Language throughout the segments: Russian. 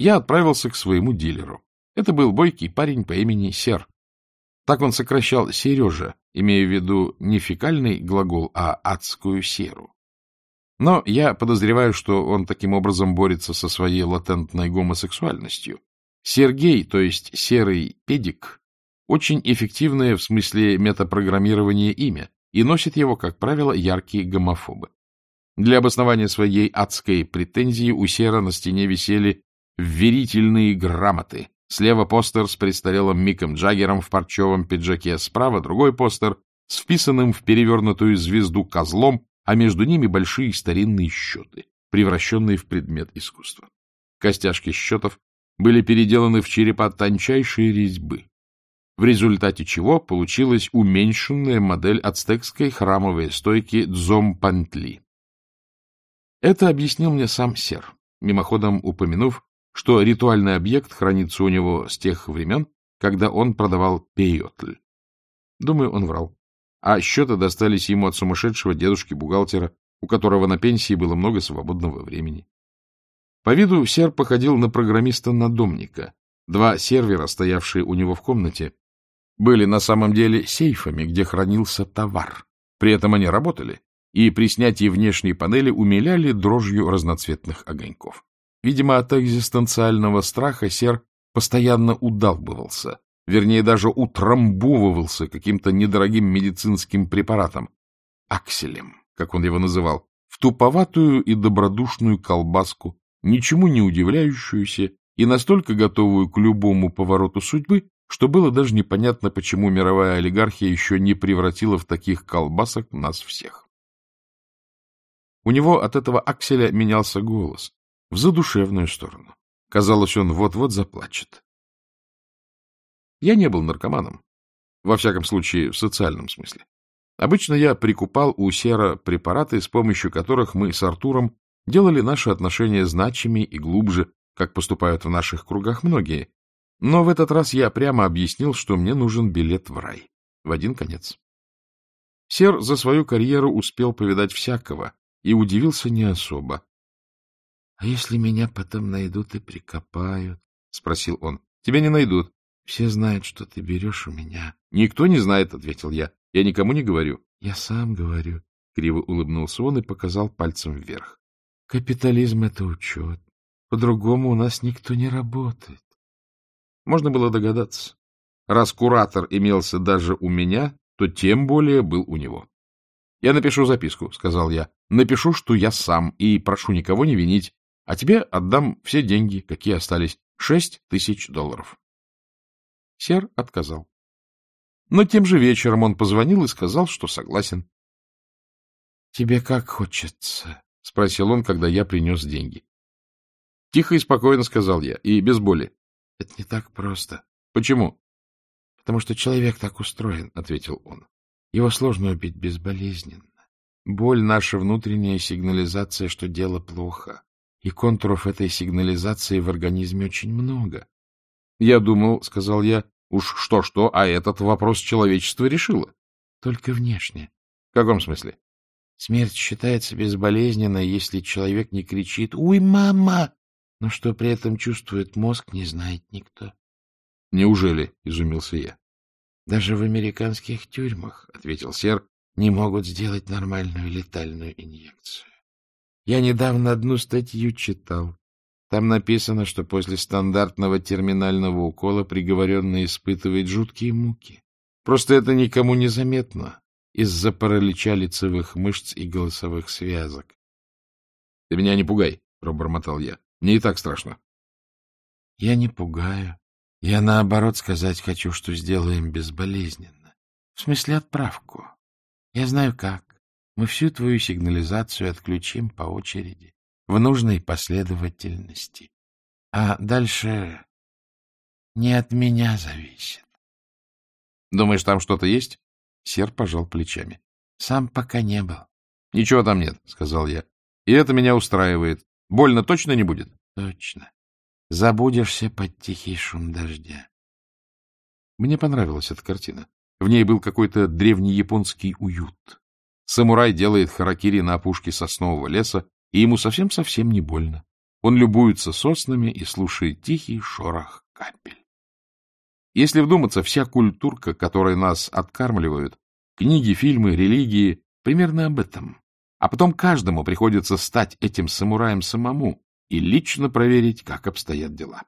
я отправился к своему дилеру. Это был бойкий парень по имени Сер. Так он сокращал Сережа, имея в виду не фекальный глагол, а адскую серу. Но я подозреваю, что он таким образом борется со своей латентной гомосексуальностью. Сергей, то есть серый педик, очень эффективное в смысле метапрограммирования имя и носит его, как правило, яркие гомофобы. Для обоснования своей адской претензии у Сера на стене висели вверительные грамоты. Слева постер с престарелым Миком Джаггером в парчевом пиджаке, справа другой постер с вписанным в перевернутую звезду козлом, а между ними большие старинные счеты, превращенные в предмет искусства. Костяшки счетов были переделаны в черепа тончайшей резьбы, в результате чего получилась уменьшенная модель ацтекской храмовой стойки Дзомпантли. Это объяснил мне сам Сер, мимоходом упомянув, что ритуальный объект хранится у него с тех времен, когда он продавал пейотль. Думаю, он врал. А счеты достались ему от сумасшедшего дедушки-бухгалтера, у которого на пенсии было много свободного времени. По виду Сер походил на программиста-надомника. Два сервера, стоявшие у него в комнате, были на самом деле сейфами, где хранился товар. При этом они работали, и при снятии внешней панели умиляли дрожью разноцветных огоньков. Видимо, от экзистенциального страха Сер постоянно удалбывался, вернее, даже утрамбовывался каким-то недорогим медицинским препаратом, акселем, как он его называл, в туповатую и добродушную колбаску, ничему не удивляющуюся и настолько готовую к любому повороту судьбы, что было даже непонятно, почему мировая олигархия еще не превратила в таких колбасок нас всех. У него от этого акселя менялся голос, в задушевную сторону. Казалось, он вот-вот заплачет. Я не был наркоманом, во всяком случае, в социальном смысле. Обычно я прикупал у Сера препараты, с помощью которых мы с Артуром делали наши отношения значимее и глубже, как поступают в наших кругах многие. Но в этот раз я прямо объяснил, что мне нужен билет в рай. В один конец. Сер за свою карьеру успел повидать всякого и удивился не особо. — А если меня потом найдут и прикопают? — спросил он. — Тебя не найдут. Все знают, что ты берешь у меня. — Никто не знает, — ответил я. — Я никому не говорю. — Я сам говорю. Криво улыбнулся он и показал пальцем вверх. — Капитализм — это учет. По-другому у нас никто не работает. Можно было догадаться. Раз куратор имелся даже у меня, то тем более был у него. — Я напишу записку, — сказал я. — Напишу, что я сам, и прошу никого не винить. А тебе отдам все деньги, какие остались. Шесть тысяч долларов. Сер отказал. Но тем же вечером он позвонил и сказал, что согласен. — Тебе как хочется? — спросил он, когда я принес деньги. — Тихо и спокойно сказал я, и без боли. — Это не так просто. — Почему? — Потому что человек так устроен, — ответил он. Его сложно убить безболезненно. Боль — наша внутренняя сигнализация, что дело плохо и контуров этой сигнализации в организме очень много. — Я думал, — сказал я, — уж что-что, а этот вопрос человечество решило. — Только внешне. — В каком смысле? Смерть считается безболезненной, если человек не кричит «Уй, мама!», но что при этом чувствует мозг, не знает никто. — Неужели? — изумился я. — Даже в американских тюрьмах, — ответил Сер, — не могут сделать нормальную летальную инъекцию. Я недавно одну статью читал. Там написано, что после стандартного терминального укола приговоренный испытывает жуткие муки. Просто это никому не заметно из-за паралича лицевых мышц и голосовых связок. — Ты меня не пугай, — пробормотал я. — Мне и так страшно. — Я не пугаю. Я, наоборот, сказать хочу, что сделаем безболезненно. В смысле отправку. Я знаю как. Мы всю твою сигнализацию отключим по очереди, в нужной последовательности. А дальше не от меня зависит. — Думаешь, там что-то есть? Сер пожал плечами. — Сам пока не был. — Ничего там нет, — сказал я. — И это меня устраивает. Больно точно не будет? — Точно. Забудешься под тихий шум дождя. Мне понравилась эта картина. В ней был какой-то древний японский уют. Самурай делает харакири на опушке соснового леса, и ему совсем-совсем не больно. Он любуется соснами и слушает тихий шорох капель. Если вдуматься, вся культурка, которой нас откармливают, книги, фильмы, религии, примерно об этом. А потом каждому приходится стать этим самураем самому и лично проверить, как обстоят дела.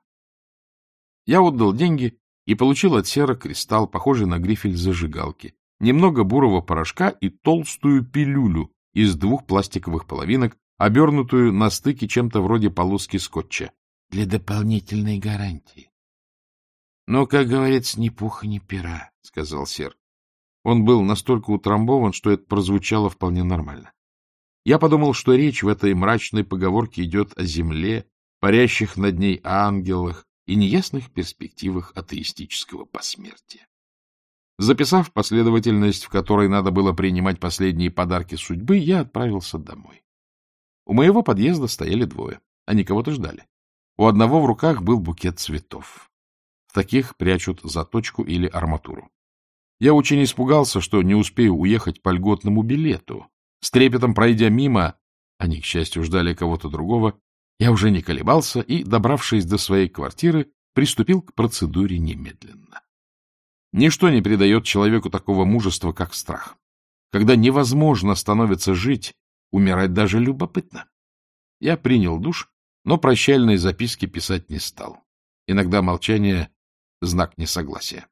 Я отдал деньги и получил от сера кристалл, похожий на грифель зажигалки, немного бурого порошка и толстую пилюлю из двух пластиковых половинок, обернутую на стыке чем-то вроде полоски скотча, для дополнительной гарантии. — Но, как говорится, ни пуха, ни пера, — сказал сер. Он был настолько утрамбован, что это прозвучало вполне нормально. Я подумал, что речь в этой мрачной поговорке идет о земле, парящих над ней ангелах и неясных перспективах атеистического посмертия. Записав последовательность, в которой надо было принимать последние подарки судьбы, я отправился домой. У моего подъезда стояли двое. Они кого-то ждали. У одного в руках был букет цветов. В таких прячут заточку или арматуру. Я очень испугался, что не успею уехать по льготному билету. С трепетом пройдя мимо, они, к счастью, ждали кого-то другого, я уже не колебался и, добравшись до своей квартиры, приступил к процедуре немедленно. Ничто не придает человеку такого мужества, как страх. Когда невозможно становится жить, умирать даже любопытно. Я принял душ, но прощальной записки писать не стал. Иногда молчание — знак несогласия.